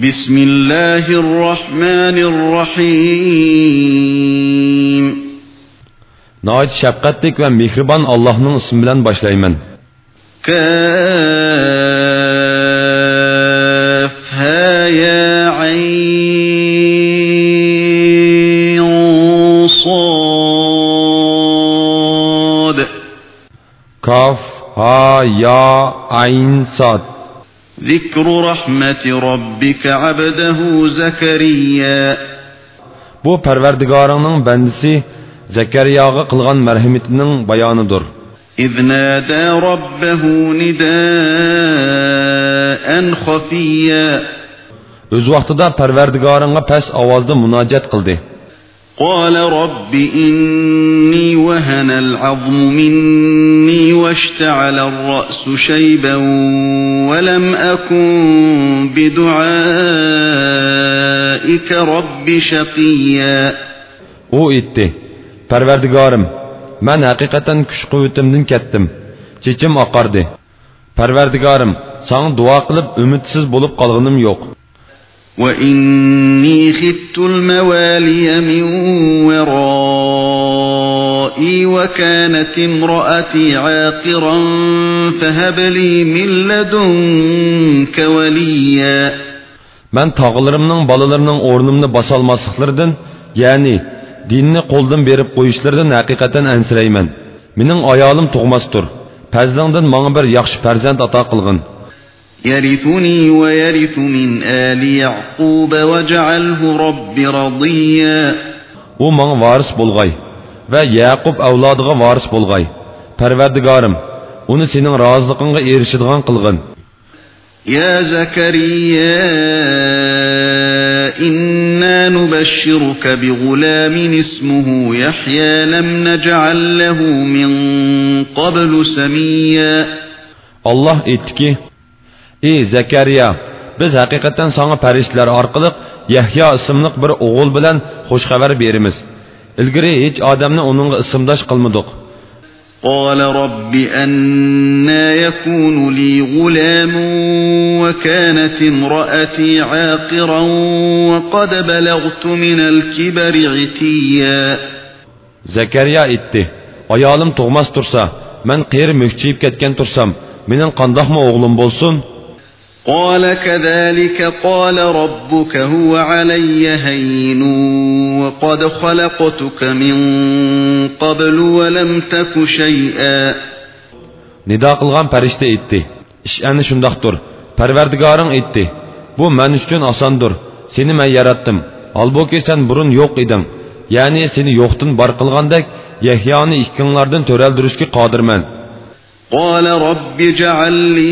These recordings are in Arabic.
بسم الله الرحمن الرحيم Nəhayət şəfqətlik və mehriban Allah'ın ismi bilan başlayman. كافها يا عين صاد Kaf, ha, ya, ayn, sad. ذكر رحمة ربك عبده زكريا Bu Pərverdigarının bəndisi Zəkəriyağa qılğan mərhəmətinin bayanıdır. إذ نادى ربه نداء خفيا Öz vaqtida Pərverdigarınğa pəs avazda münacət qıldı. قال رب إني وهن العظم مني واشتعل الرأس شيبا ولم أكن بدعائك رب شقيا. أو ایتی پروردگارم من حقیقتا کش قویتم دن کتدم چیچم اقاردی پروردگارم سان دعا قلب امیدسیز بولب قلغنم یک وإني خفت الموالي من ورائي وكانت امرأتي عاقرا فهب لي من لدنك وليا Men tog'larimning bolalarning o'rnimni bosolmasliklaridan, ya'ni dinni qo'ldan berib qo'yishlaridan haqiqatan ansirayman. Mening ayolim tug'masdir. Fazlingdan menga bir yaxshi farzand ato qilgin. يرثني ويرث من آل يعقوب واجعله رب رضيا varis bo'lg'ay va Yaqub avlodiga varis bo'lg'ay. Parvardigorim, uni sening roziliqingga erishadigan qilgin. يا زكريا إنا نبشرك بغلام اسمه يحيى لم نجعل له من قبل سميا Allah aytdiki: "Ey Zakariya, biz haqiqatan sana farishtalar orqali Yahyo ismli bir o'g'il bilan xush xabar beramiz. Ilgari hech odamni uningga ismdosh qilmadik." قال رب أنا يكون لي غلام وكانت امرأتي عاقرا وقد بلغت من الكبر عتيا Zakariya aytdi: "Ayolim tug'mas tursa, men qeri mukchiyib ketgan tursam, mening qandoqmi o'g'lim bo'lsin?" قال كذلك قال ربك هو علي هين وقد خلقتك من قبل ولم تك شيئا Nido qilgan farishta aytdi: "Ish ana shundoqdir. Parvardigoring aytdi: Bu men uchun osondir. Seni men yaratdim. Albuki sen burun yo'q eding. Ya'ni seni yo'qdan bor qilgandek, Yahyoni ikkinglardan to'raldirishga qodirman." قال رب اجعل لي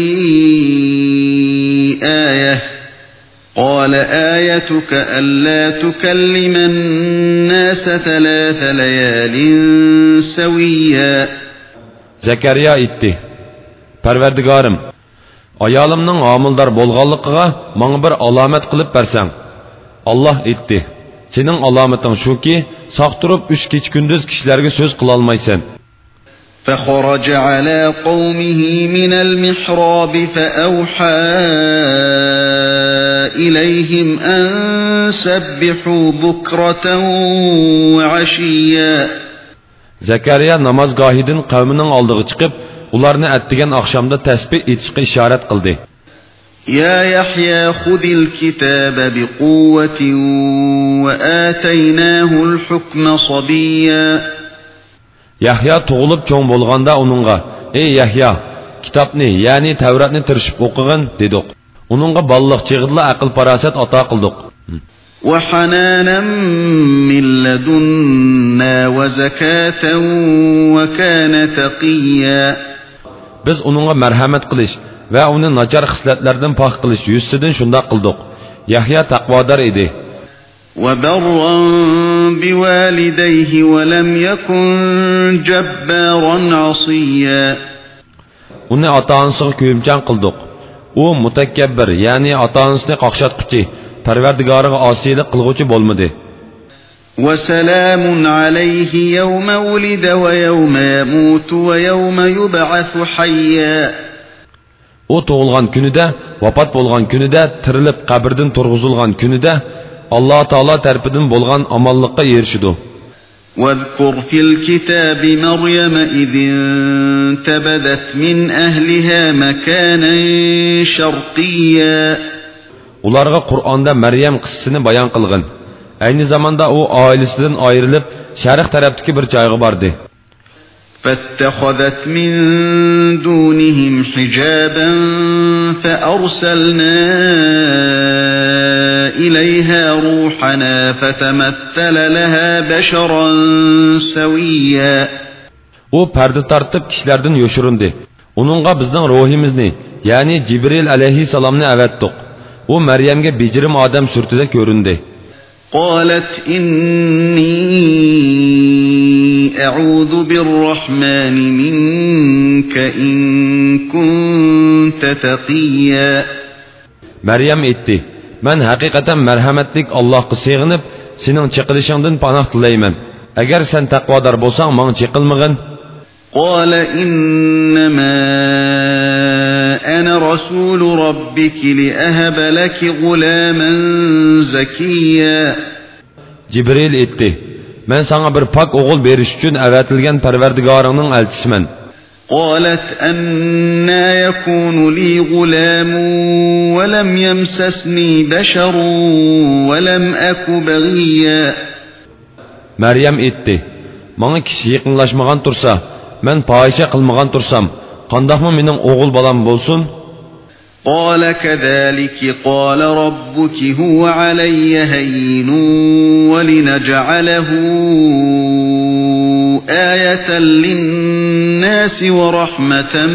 آية قال آيتك ألا تكلم الناس ثلاث ليال سويا Zakariya aytdi: "Parvardigorim, ayolimning homildor bo'lganligiga menga bir alomat qilib bersang." Alloh aytdi: "Sening alomating shuki, sog' turib 3 kech kunduz kishilarga so'z qila olmaysan." فخرج على قومه من المحراب فأوحى إليهم أن سبحوا بكرة وعشيا زكريا نماز قاهدين قومنا aldığı çıkıp ularını ettiğin akşamda tesbih içi işaret kıldı. يا يحيى خذ الكتاب بقوة وآتيناه الحكم صبيا Yahyo tug'ilib cho'ng bo'lganda uningga: "Ey Yahyo, kitobni, ya'ni Tavratni tirishib o'qigin" dedik. Uningga balliq chig'idla aql farosat ato qildik. وحنانا من لدنا وزكاة وكان تقيا Biz uningga marhamat qilish va uni nachar xislatlardan pok qilish yuzidan shundoq qildik. Yahyo taqvodor edi. وبرا بوالديه ولم يكن جبارا عصيا Uni ota-onasiga kuyimchan qildik. U mutakabbir, ya'ni ota-onasini qoqshatquchi, Parvardigoriga osiylik qilguvchi bo'lmadi. وسلام عليه يوم ولد ويوم يموت ويوم يبعث حيا u tug'ilgan kunida vafot bo'lgan kunida tirilib qabrdan turg'izilgan kunida alloh taolo tarafidan bo'lgan omonlikqa erishidi واذكر في الكتاب مريم إذ انتبذت من أهلها مكانا شرقيا ularga qur'onda maryam qissasini bayon qilg'in ayni zamonda u oilasidan ayrilib sharq tarafdagi bir joyga bordi فاتخذت من دونهم حجابا فأرسلنا إليها روحنا فتمثل لها بشرا سويا u parda tortib kishilardan yo'shirindi uningga bizning ruhimizni ya'ni jibril alayhissalomni avatdiq u maryamga bejirim odam surtida ko'rindi قالت إني أعوذ بالرحمن منك إن كنت تقيا maryam aytdi man haqiqatan marhamatlik allohga sig'inib sening chiqilishingdan panoh tilayman agar sen taqvodor bo'lsang manga chiqilmag'in قال إنما أنا رسول ربك لأهب لك غلاما زكيا. جبريل إتي من سانا بر پاك بيرشتون بيرش جن اواتلگن پروردگارانن التشمن قالت أنا يكون لي غلام ولم يمسسني بشر ولم أك بغيا. مريم إتي من كشي يقنلاش مغان ترسا من پایشه قلمغان ترسم قنده ما منم اغل بالام بولسون قال كذلك قال ربك هو علي هين ولنجعله آية للناس ورحمة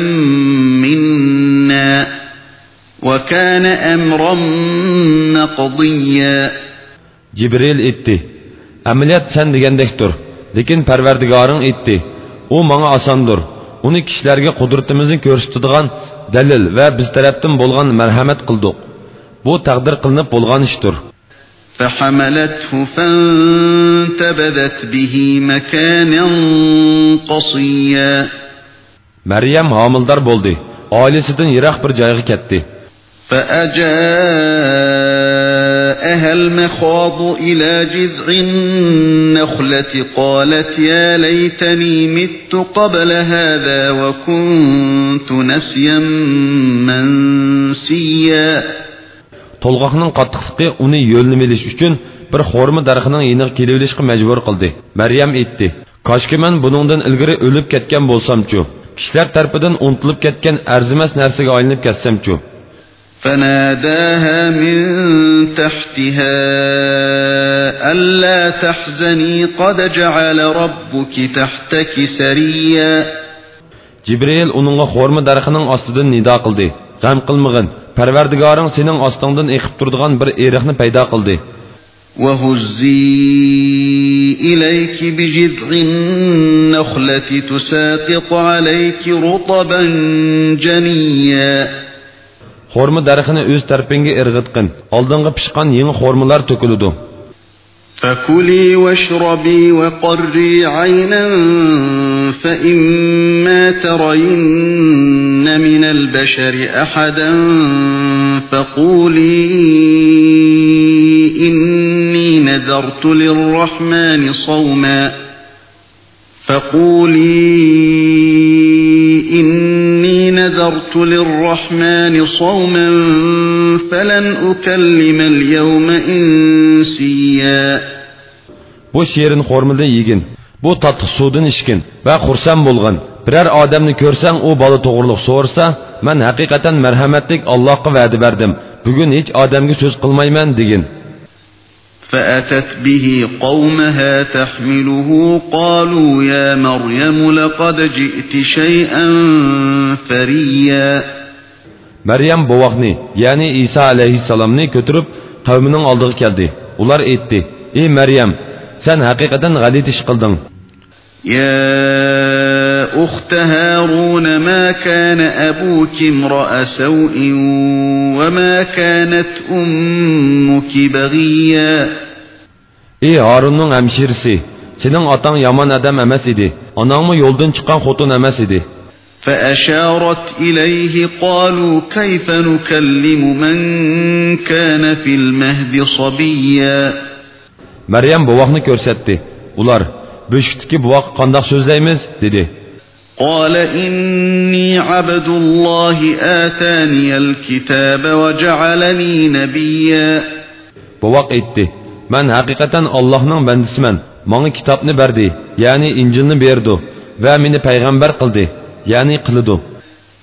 منا وكان أمرا مقضيا جبريل اتي عملیات سن دیگن لكن لیکن پروردگارن اتى u manga osondir uni kishilarga qudratimizni ko'rsatadigan dalil va biz tarafdan bo'lgan marhamat qildik bu taqdir qilinib bo'lgan ishdir فحملته فانتبذت به مكانا قصيا maryam homildor bo'ldi oilasidan yiroq bir joyga ketdi فأجاءها المخاض إلى جذع النخلة قالت يا ليتني مت قبل هذا وكنت نسيا منسيا to'lg'oqning qattiqligi uni yo'lni bilish uchun bir xo'rma daraxining yeniga kelaverishga majbur qildi maryam aytdi koshki man buningdan ilgari o'lib ketgan bo'lsamchu kishilar tarafidan unutilib ketgan arzimas narsaga aylanib ketsamchu فناداها من تحتها ألا تحزني قد جعل ربك تحتك سريا. جبريل أنغا خورم درخنن أصدد ندا قلدي. غم قلمغن. پروردگارن سنن أصدندن إخب تردغن بر إرخن پيدا قلدي. وهزي إليك بجذع النخلة تساقط عليك رطبا جنيا. Xo'rma daraxini o'z tarpingga irg'itqin. Oldinga pishqan yangi xo'rmalar to'kiludi فكلي واشربي وقري عينا فإما ترين من البشر أحدا فقولي إني نذرت للرحمن صوما فقولي إني نذرت للرحمن صوما فلن أكلم اليوم إنسيا bu sherin xo'rmadan yegin bu tatlı suvdan ichgin va xursand bo'lgin biror odamni ko'rsang u bola to'g'riliq so'rasa man haqiqatan marhamatlik allohga va'da berdim bugun hech odamga so'z qilmayman degin فأتت به قومها تحمله قالوا يا مريم لقد جئت شيئا فريا. مريم بوغني يعني إيسا عليه السلام ني كترب قومنن aldığı geldi ular etti ey Meryem sen hakikaten galit iş يا أخت هارون ما كان أبوك امرأ سوء وما كانت أمك بغيا. ey horunning hamshirisi sening otang yomon odam emas edi onangmi yo'ldan chiqqan xotin emas edi فأشارت إليه قالوا كيف نكلم من كان في المهد صبيا Maryam buvoqni ko'rsatdi. Ular "Beshikdagi buvoq qandoq so'zlaymiz?" dedi. قال إني عبد الله آتاني الكتاب وجعلني نبيا Buvoq aytdi: Mən həqiqətən Allahın bəndisiyəm. Mənə kitabnı verdi, yəni İncilni verdi və məni peyğəmbər qıldı, yəni qıldı.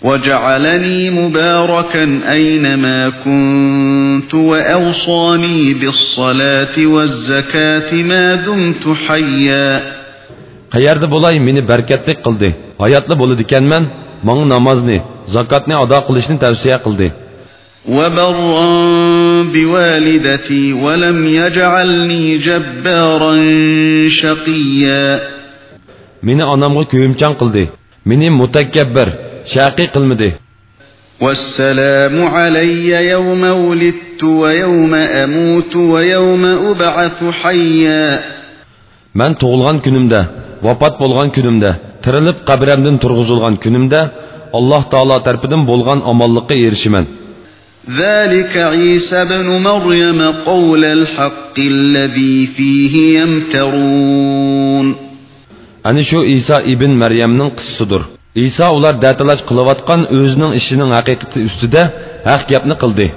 وجعلني مباركا أينما كنت وأوصاني بالصلاة والزكاة ما دمت حيا قيرد بولاي مني بركتلي قلدي حياتلي بولدي كان من من نمازني زكاتني أدا قلشني توسيه قلدي وبرا بوالدتي ولم يجعلني جبارا شقيا. من أنامغ كومچان قلدي؟ من متكبر شاقي قلمدي. والسلام علي يوم ولدت ويوم أموت ويوم أبعث حيا. من تولغان كنمدا وفات بولغان كنمدا ترلب قبرمدن ترغزولغان كنمدا الله تعالى تربدم بولغان أمالقي إرشمن. ذلك عيسى بن مريم قول الحق الذي فيه يمترون Ani shu Isa ibn Maryamning qissasidir. Isa ular datalash qilayotgan o'zining ishining haqiqati ustida haq gapni qildi.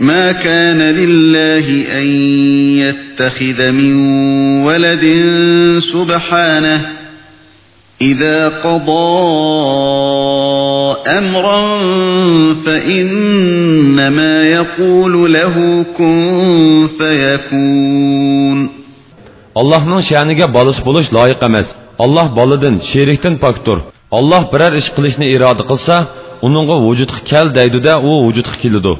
ما كان لله أن يتخذ من ولد سبحانه إذا قضى أمرا فإنما يقول له كن فيكون Allohning sha'niga bolis bo'lish loyiq emas. Alloh boladan, sherikdan pokdir. Alloh biror ish qilishni iroda qilsa, uningga vujudga kel deydi-da, u vujudga keladi.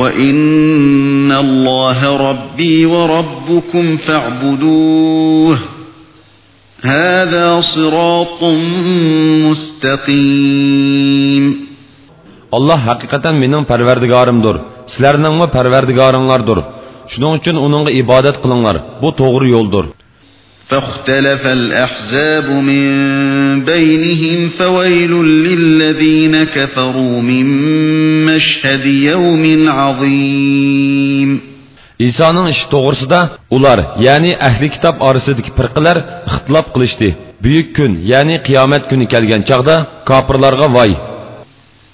وَإِنَّ اللَّهَ رَبِّي وَرَبُّكُمْ فَاعْبُدُوهُ هَذَا صِرَاطٌ مُسْتَقِيمٌ Allah haqiqatan mening parvardigorimdir. Sizlarningmi parvardigoringlardir. shuning uchun uningga ibodat qilinglar bu to'g'ri yo'ldir فاختلف الأحزاب من بينهم فويل للذين كفروا من مشهد يوم عظيم İsa'nın ishi to'g'risida ular ya'ni ahli kitob orasidagi firqalar ixtilof qilishdi buyuk kun ya'ni qiyomat kuni kelgan chog'da kofirlarga voy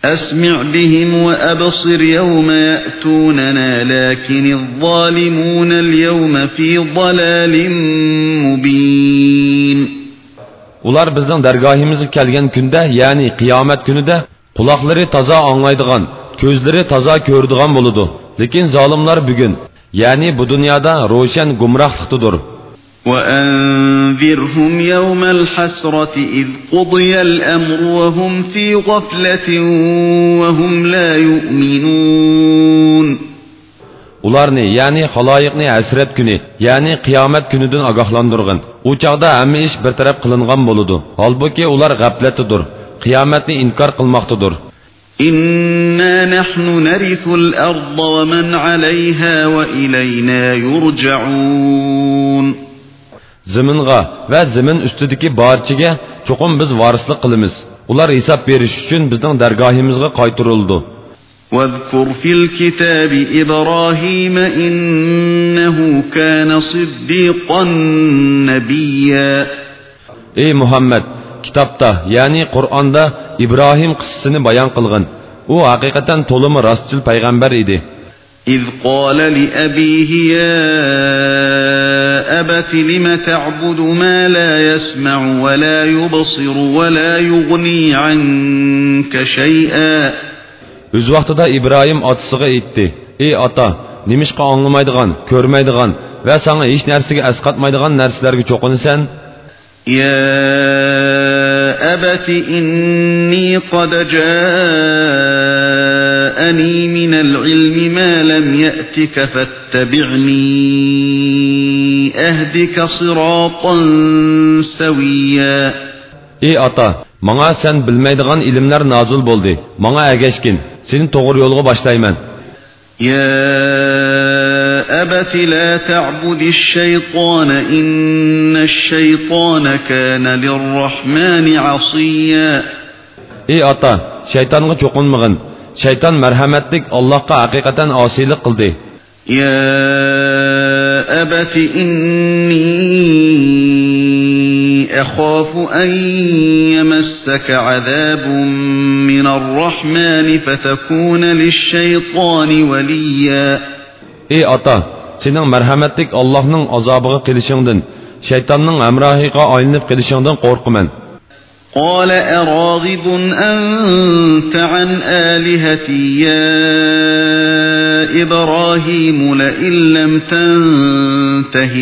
أسمع بهم وأبصر يوم يأتوننا لكن الظالمون اليوم في ضلال مبين Ular bizning dargohimizga kelgan kunda, ya'ni qiyomat kunida quloqlari toza anglaydigan, ko'zlari toza ko'radigan bo'ladi. Lekin zolimlar bugun, ya'ni bu dunyoda ro'shan gumrohlikdadir. وأنذرهم يوم الحسرة إذ قضي الأمر وهم في غفلة وهم لا يؤمنون ularni ya'ni haloyiqni hasrat kuni ya'ni qiyomat kunidan ogohlantirg'in u chog'da hamma ish bartaraf qilingan bo'ladi holbuki ular g'aflatdadir qiyomatni inkor qilmoqdadir إنا نحن نرث الأرض ومن عليها وإلينا يرجعون ziminga va zimin ustidagi barchaga cho'qim biz varislik qilamiz ular hisob berish uchun bizning dargohimizga qaytarildi واذكر في الكتاب إبراهيم إنه كان صديقا نبيا ey muhammad kitobda ya'ni qur'onda ibrohim qissasini bayon qilg'in u haqiqatan to'limi rostchil payg'ambar edi إذ قال لأبيه يا أبت لم تعبد ما لا يسمع ولا يبصر ولا يغني عنك شيئا o'z vaqtida ibrohim otasiga aytdi ey ota nimishqa anglamaydigan ko'rmaydigan va sanga hech narsaga asqatmaydigan narsalarga cho'qinasan يا أبت إني قد جاءني من العلم ما لم يأتك فاتبعني أهدك صراطا سويا ey ota manga sen bilmaydigan ilmlar nozil bo'ldi manga agashgin seni to'g'ri yo'lga boshlayman يا أبت لا تعبد الشيطان إن الشيطان كان للرحمن عصيا. إي أتا شيطان غا مغن شيطان مرحمتك الله قا حقيقة آسيلة قلدي يا أبت إني أخاف أن يمسك عذاب من الرحمن فتكون للشيطان وليا. إي أتا سنن مرحمتك الله نن أزابغ قلشندن شيطان نن أمراهيقا أينف قلشندن قرقمن قال أراغب أنت عن آلهتي يا إبراهيم لئن لم تنته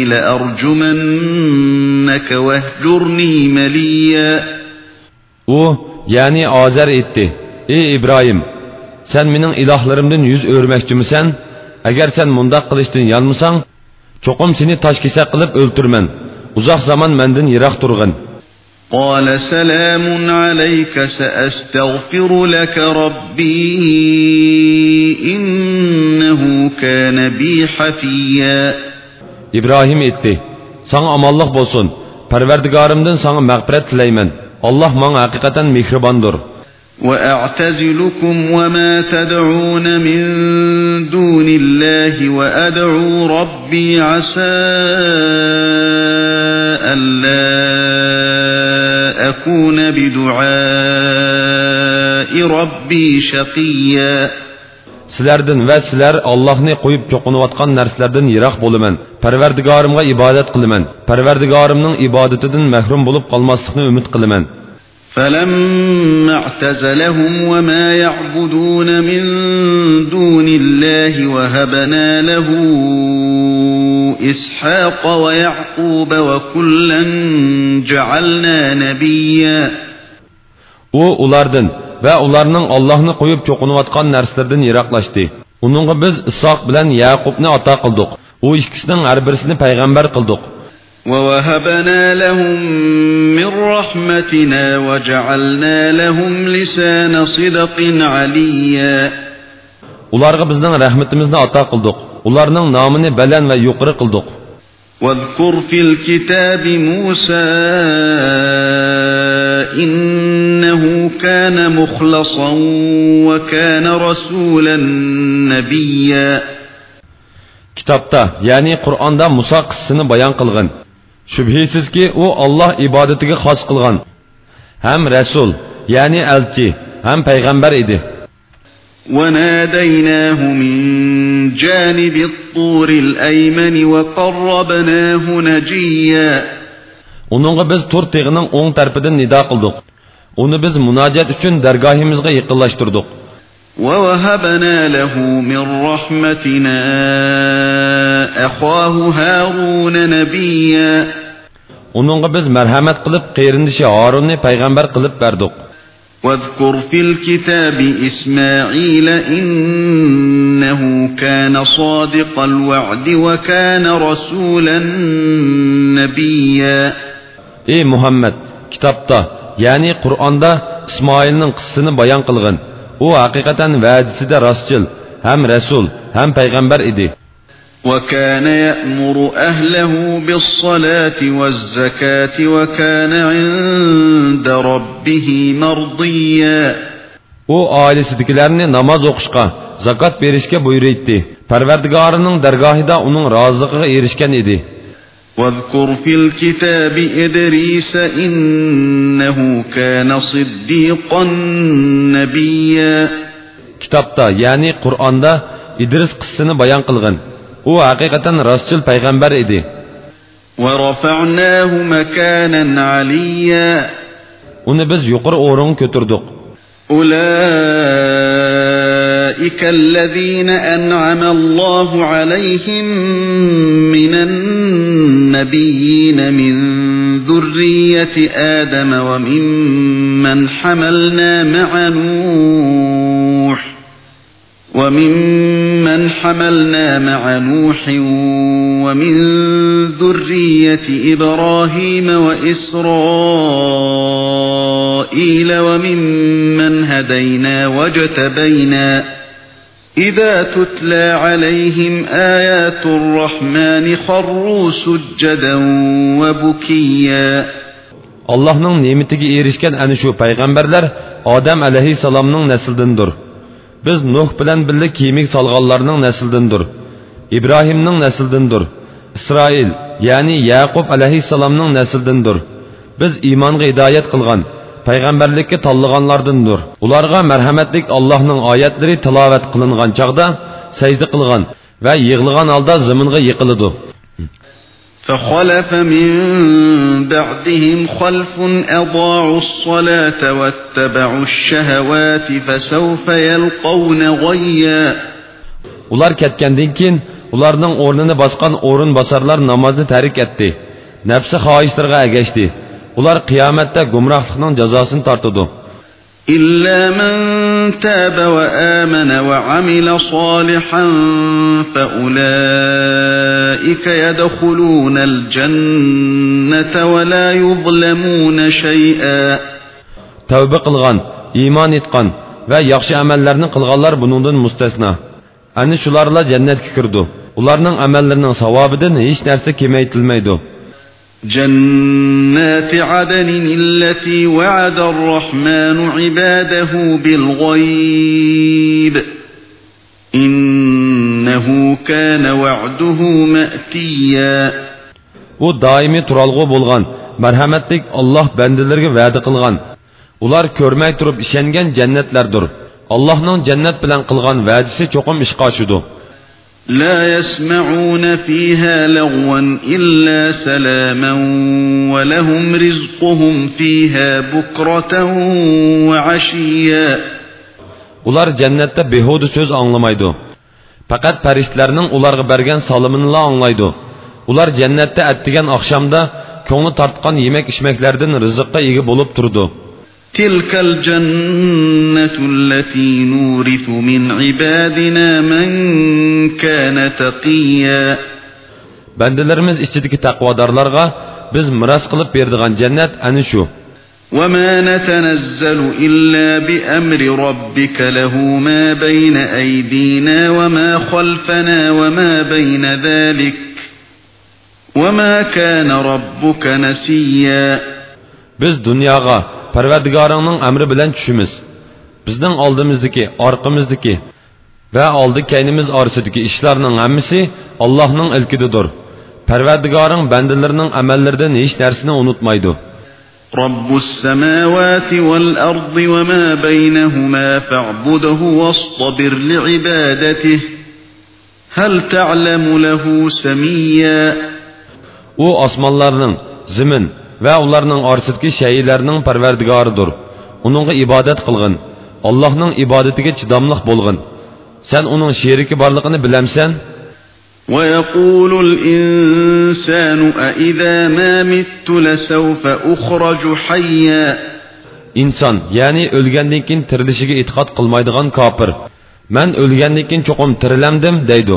لأرجمنك واهجرني مليا u ya'ni ozar aytdi ey ibrohim sen mening ilohlarimdan yuz o'rmoqchimisan agar sen mundoq qilishdan yonmasang cho'qim seni toshkesak qilib o'ltirman uzoq zamon mendan yiroq turg'in قال سلام عليك سأستغفر لك ربي إنه كان بي حفيا ibrohim aytdi sanga omonlik bo'lsin parvardigorimdan sanga mag'firat tilayman alloh manga haqiqatan mehribondir وأعتزلكم وما تدعون من دون الله وأدعو ربي عسى ألا أكون بدعاء ربي شقيا sizlardan va sizlar allohni qo'yib cho'qinayotgan narsalardan yiroq bo'laman parvardigorimga ibodat qilaman parvardigorimning ibodatidan mahrum bo'lib qolmaslikni umid qilaman فلما اعتزلهم وما يعبدون من دون الله وهبنا له إسحاق ويعقوب وكلا جعلنا نبيا u ulardan va ularning allohni qo'yib cho'qinayotgan narsalardan yiroqlashdi uningga biz isoq bilan yaqubni ato qildik u ikkisining har birisini payg'ambar qildik ووهبنا لهم من رحمتنا وجعلنا لهم لسان صدق عليا ularga bizning rahmatimizni ato qildik ularning nomini baland va yuqori qildik واذكر في الكتاب موسى إنه كان مخلصا وكان رسولا نبيا kitobda ya'ni qur'onda muso qissasini bayon qilgan shubhisizki u olloh ibodatiga xos qilgan ham rasul ya'ni elchi ham payg'ambar edi وناديناه من جانب الطور الأيمن وقربناه نجيا uningga biz to'r teg'ining o'ng tarafidan nido qildik uni biz munojat uchun dargohimizga yaqinlashtirdik ووهبنا له من رحمتنا أخاه هارون نبيا uningga biz marhamat qilib qeyrindishi horunni payg'ambar qilib berdik واذكر في الكتاب إسماعيل إنه كان صادق الوعد وكان رسولا نبيا. إي محمد كتابته يعني قرآن ده إسماعيل قصصنا بيان قلغن هو حقيقة وعدسي ده راستيل هم رسول هم پیغمبر إدي وكان يأمر أهله بالصلاة والزكاة وكان عند ربه مرضيا u oilasidagilarni namoz o'qishga zakot berishga buyuraydi parvardigorining dargohida uning roziligiga erishgan edi واذكر في الكتاب إدريس إنه كان صديقا نبيا kitobda ya'ni qur'onda idris qissasini bayon qilgin u haqiqatan rostchil payg'ambar edi ورفعناه مكانا عليا. uni biz yuqori o'ringa ko'tirdik أولئك الذين أنعم الله عليهم من النبيين من ذرية آدم وممن حملنا مع نوح. وممن حملنا مع نوح ومن ذرية إبراهيم وإسرائيل وممن هدينا واجتبينا إذا تتلى عليهم آيات الرحمن خروا سجدا وبكيا. Allohning ne'matiga erishgan ana shu payg'ambarlar odam alayhissalomning nasldindir biz nuh bilan birga kiyimik solganlarning nasldindir ibrohimning nasldindir isroil ya'ni yaqub alayhissalomning nasldindir biz iymonga hidoyat qilgan payg'ambarlikka tanlaganlardandir ularga marhamatlik allohning oyatlari tilovat qilingan chog'da sajda qilgan va yig'ilgan holda zaminga yiqiladi فخلف من بعدهم خلف أضاعوا الصلاة واتبعوا الشهوات فسوف يلقون غيا ular ketgandan keyin ularning o'rnini bosgan o'rin bosarlar namozni tarik etdi nafsi xohishlarga agashdi ular qiyomatda gumrohlikning jazosini tortadi إلا من تاب وآمن وعمل صالحا فأولئك يدخلون الجنة ولا يظلمون شيئا. توبة قلغان إيمان إتقان ويخشي أمالرنا قلغالر بنودن مستثنى أن شلارلا جنة كردو ularının amellerinin savabıdır hiç nerse kime itilmeydi. جنات عدن التي وعد الرحمن عباده بالغيب. إنه كان وعده مأتيا. و ترالغو بولغان مرحمتلیک الله بندلرگی وعد قلغان اولار کرمک تروب ایشنگن الله نان جنت بلن قلغان وعدسی چوکم اشقاشدو لا يسمعون فيها لغوا إلا سلاما ولهم رزقهم فيها بكرة وعشيا ular jannatda behuda so'z anglamaydi faqat farishtalarning ularga bergan solimini anglaydi ular jannatda attigan oqshomda ko'ngli tortgan yemak ichmaklardan rizqqa ega bo'lib turdi تلك الجنة التي نورث من عبادنا من كان تقيا bandalarimiz ichidagi taqvodorlarga biz miros qilib berdigan jannat ana shu. وما نتنزل إلا بأمر ربك له ما بين أيدينا وما خلفنا وما بين ذلك وما كان ربك نسيا biz dunyoga parvardigoringning amri bilan tushimiz bizning oldimizdagi orqamizdagi va oldi kaynimiz orasidagi ishlarning hammasi allohning ilkididir parvardigoring bandalarining amallaridan hech narsani unutmaydi رب السماوات والأرض وما بينهما فاعبده واصطبر لعبادته هل تعلم له سميا u osmonlarning zimin va ularning orasidagi shaylarning parvardigoridir uningga ibodat qilg'in allohning ibodatiga chidamliq bo'lg'in sen uning sheriki borlig'ini bilamsan ويقول الإنسان أإذا ما مت لسوف أخرج حيا inson ya'ni o'lgandan keyin tirilishiga e'tiqod qilmaydigan kofir man o'lgandan keyin cho'qim tirilamdim deydi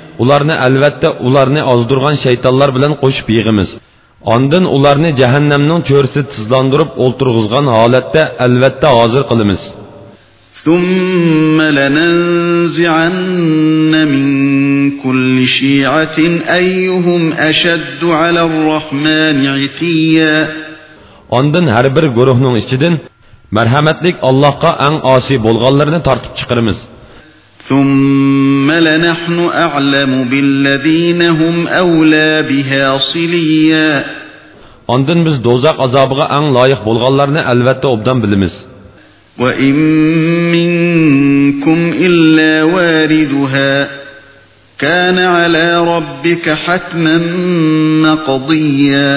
ularni albatta ularni ozdirgan shaytonlar bilan qo'shib yig'imiz ondin ularni jahannamning cho'risi tizlandirib o'ltirg'izgan holatda albatta hozir qilamiz ثم لننزعن من كل شيعة أيهم أشد على الرحمن عتيا ondin har bir guruhning ichidan marhamatlik allohga ang osiy bo'lganlarni tortib chiqaramiz ثم لنحن أعلم بالذين هم أولى بها صليا ondin biz do'zax azobiga ang loyiq bo'lganlarni albatta obdan bilamiz وإن منكم إلا واردها كان على ربك حتما مقضيا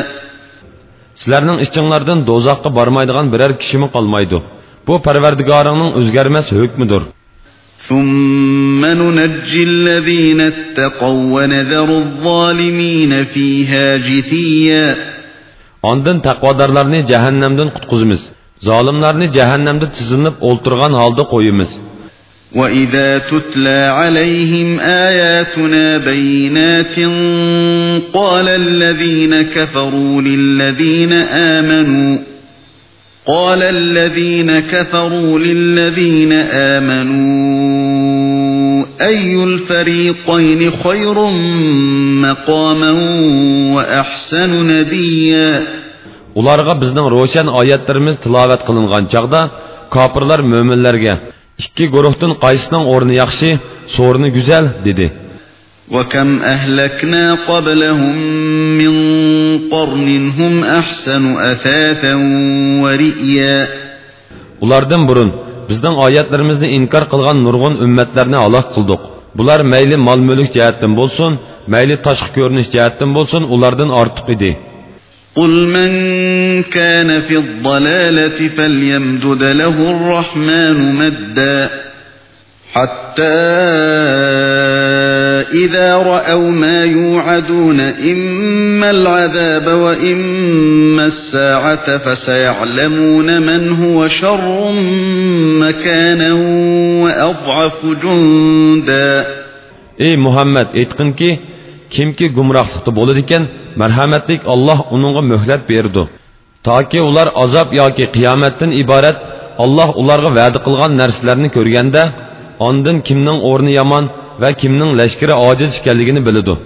sizlarning ishchinglardan do'zaxga bormaydigan biror kishimi qolmaydi bu parvardigoringning o'zgarmas hukmidir ثم ننجي الذين اتقوا ونذر الظالمين فيها جثيا ondin taqvodorlarni jahannamdan qutqizamiz zolimlarni jahannamda tizinib o'ltirgan holda qo'yamiz وإذا تتلى عليهم آياتنا بينات قال الذين كفروا للذين آمنوا قال الذين كفروا للذين آمنوا أي الفريقين خير مقاما وأحسن نديا ularga bizning ro'shan oyatlarimiz tilovat qilingan chog'da kofirlar mo'minlarga ikki guruhdan qaysining o'rni yaxshi so'rni go'zal dedi وكم أهلكنا قبلهم من قرن هم أحسن أثاثا ورئيا ulardan burun bizning oyatlarimizni inkor qilgan nurg'un ummatlarni halok qildik bular mayli mol mulk jihatdan bo'lsin mayli tashqi ko'rinish jihatdan bo'lsin ulardan ortiq edi قل من كان في الضلالة فليمدد له الرحمن مدا حتى إذا رأوا ما يوعدون إما العذاب وإما الساعة فسيعلمون من هو شر مكانا وأضعف جندا إي محمد اتقنكي kimki gumrohlikda bo'ladi ekan marhamatlik olloh uningga muhlat berdi toki ular azob yoki qiyomatdan iborat olloh ularga va'da qilgan narsalarni ko'rganda ondan kimning o'rni yomon va kimning lashkari ojiz ekanligini biladi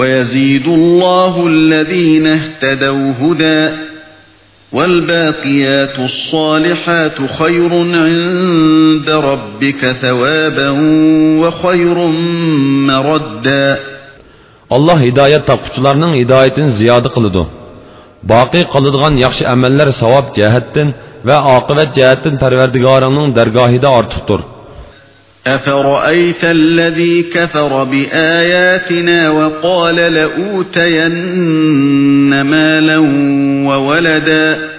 ويزيد الله الذين اهتدوا هدى والباقيات الصالحات خير عند ربك ثوابا وخير مردا alloh hidoyat topquchilarning hidoyatini ziyoda qiladi boqiy qiladigan yaxshi amallar savob jihatdan va oqibat jihatdan parvardigoringning dargohida ortiqdir أفرأيت الذي كفر بآياتنا وقال لأوتين مالا وولدا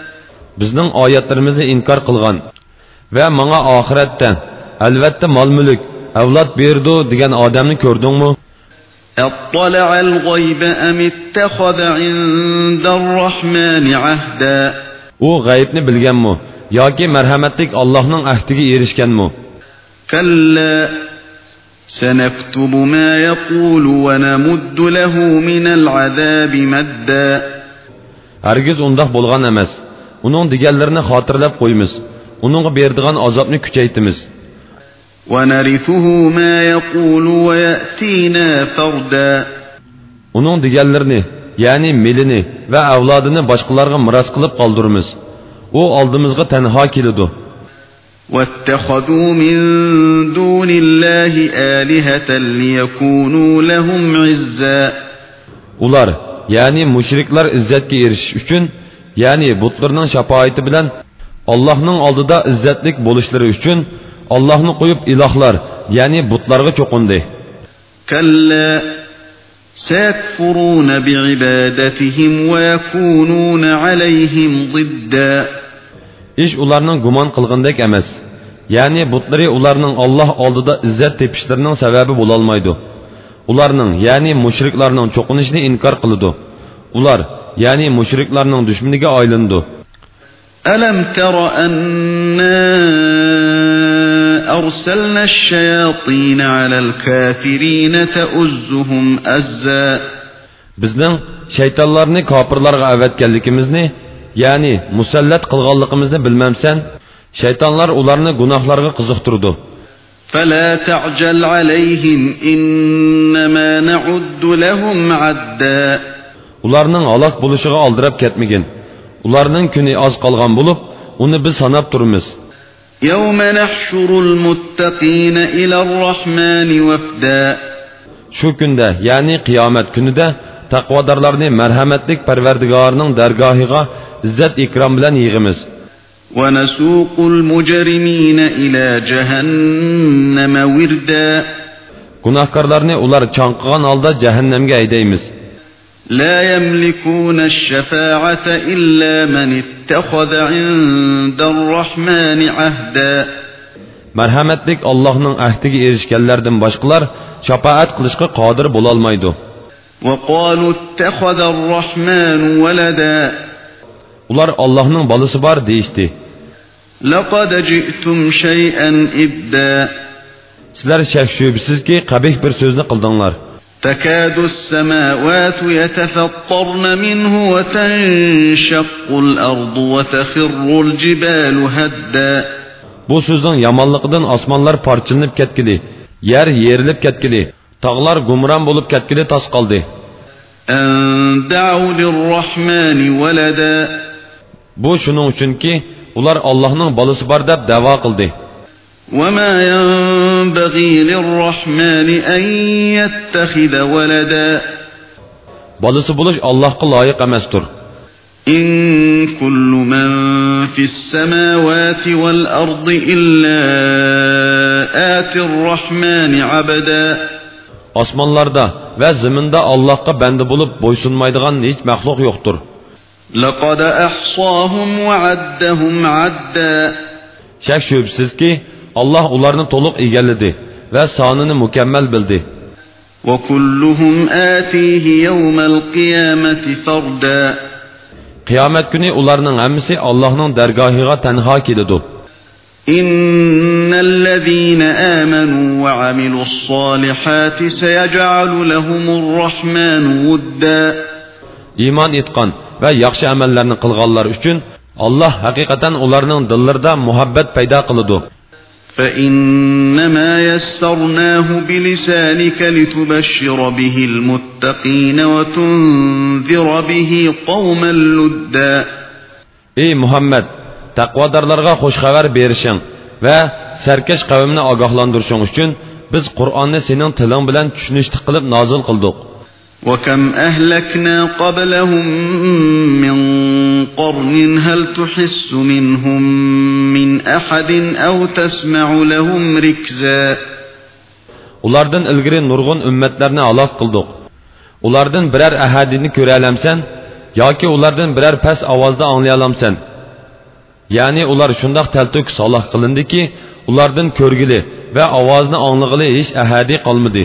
bizning oyatlarimizni inkor qilgan va menga oxiratda albatta mol mulk avlod berdi degan odamni ko'rdingmi اطلع الغيب أم اتخذ عند الرحمن عهدا u g'aybni bilganmi yoki marhamatlik Allohning ahdiga erishganmi كلا سنكتب ما يقول ونمد له من العذاب مدا hargiz undoq bo'lgan emas uning deganlarini xotirlab qo'ymiz uningga berdigan azobni kuchaytimiz ونرثه ما يقول ويأتينا فردا uning deganlarini ya'ni milini va avlodini boshqalarga miros qilib qoldiramiz u oldimizga tanho keladi واتخذوا من دون الله آلهة ليكونوا لهم عزا ular ya'ni mushriklar izzatga erishish uchun ya'ni butlarning shafoati bilan allohning oldida izzatlik bo'lishlari uchun allohni qo'yib ilohlar ya'ni butlarga cho'qindi كلا سيكفرون بعبادتهم ويكونون عليهم ضدا ish ularning gumon qilgandek emas ya'ni butlari ularning olloh oldida izzat tepishlarining sababi bo'lolmaydi ularning ya'ni mushriklarning cho'qinishini inkor qiladi ular ya'ni mushriklarning dushmaniga aylandi ألم تر أنا أرسلنا الشياطين على الكافرين تؤزهم أزا bizning shaytonlarni kofirlarga avatganligimizni ya'ni musallat qilganligimizni bilmamsan shaytonlar ularni gunohlarga qiziqtirdi فلا تعجل عليهم إنما نعد لهم عدا ularning halok bo'lishiga oldirab ketmagin ularning kuni oz qolgan bo'lib uni biz sanab turmiz يوم نحشر المتقين إلى الرحمن وفدا shu kunda ya'ni qiyomat kunida taqvodorlarni marhamatlik parvardigorining dargohiga izzat ikrom bilan yig'imiz ونسوق المجرمين إلى جهنم وردا gunohkorlarni ular holda jahannamga haydaymiz لا يملكون الشفاعة إلا من اتخذ عند الرحمن عهدا marhamatlik allohning ahdiga erishganlardan boshqalar shafoat qilishga qodir bo'lolmaydi وقالوا اتخذ الرحمن ولدا ular Allohning bolasi bor deyishdi لقد جئتم شيئا إدا sizlar shak shubsizki qabih bir so'zni qildinglar تكاد السماوات يتفطرن منه وتنشق الأرض وتخر الجبال هدا bu so'zning yomonligidan osmonlar parchalanib ketgili yer yerilib ketgili Тағылар ғымран болып кәткілі тас қалды. Бұ шының үшін ке, олар Аллахның балысы бар дәп дәва қылды. وما ينبغي للرحمن أن يتخذ ولدا بلس بلش الله لايق مستر إن كل من في السماوات والأرض إلا آت الرحمن عبداً osmonlarda va ziminda allohga banda bo'lib bo'ysunmaydigan hech maxluq yo'qdir. shak shubsizki olloh ularni to'liq egalladi va sonini mukammal bildi. qiyomat kuni ularning hammasi ollohning dargohiga tanho keladi. إن الذين آمنوا وعملوا الصالحات سيجعل لهم الرحمن ودا إيمان إتقان ve yakşı emellerini kılgallar üçün Allah hakikaten onların dıllarda muhabbet peyda kılıdu. فَإِنَّمَا يَسَّرْنَاهُ بِلِسَانِكَ لِتُبَشِّرَ بِهِ الْمُتَّقِينَ وَتُنْذِرَ بِهِ قَوْمًا لُدَّا Ey محمد taqvodorlarga xush xabar berishing va sarkash qavmni ogohlantirishing uchun biz qur'onni sening tiling bilan tushunishli qilib nozil qildik وكم أهلكنا قبلهم من قرن هل تحس منهم من أحد أو تسمع لهم ركزا ulardan ilgari nurg'un ummatlarni halok qildik ulardan biror ahadini ko'ra olamsan yoki ulardan biror past ovozda anglay olamsan ya'ni ular shundoq taltuk saloh qilindiki ulardan ko'rgili va ovozni anglag'ili hech ahadi qolmadi